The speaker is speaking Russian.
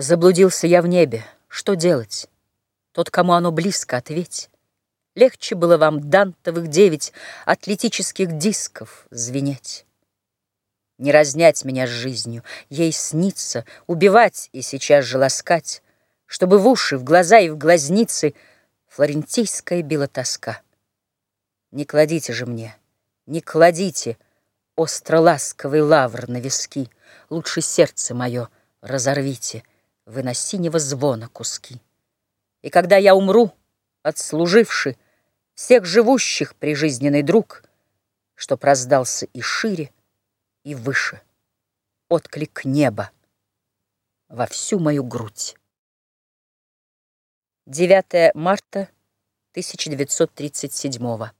Заблудился я в небе, что делать? Тот, кому оно близко, ответь. Легче было вам дантовых девять Атлетических дисков звенеть. Не разнять меня с жизнью, ей снится, Убивать и сейчас же ласкать, Чтобы в уши, в глаза и в глазницы Флорентийская била тоска. Не кладите же мне, не кладите Остро-ласковый лавр на виски, Лучше сердце мое разорвите, Вы на синего звона куски. И когда я умру, отслуживши Всех живущих прижизненный друг, Чтоб раздался и шире, и выше Отклик неба во всю мою грудь. 9 марта 1937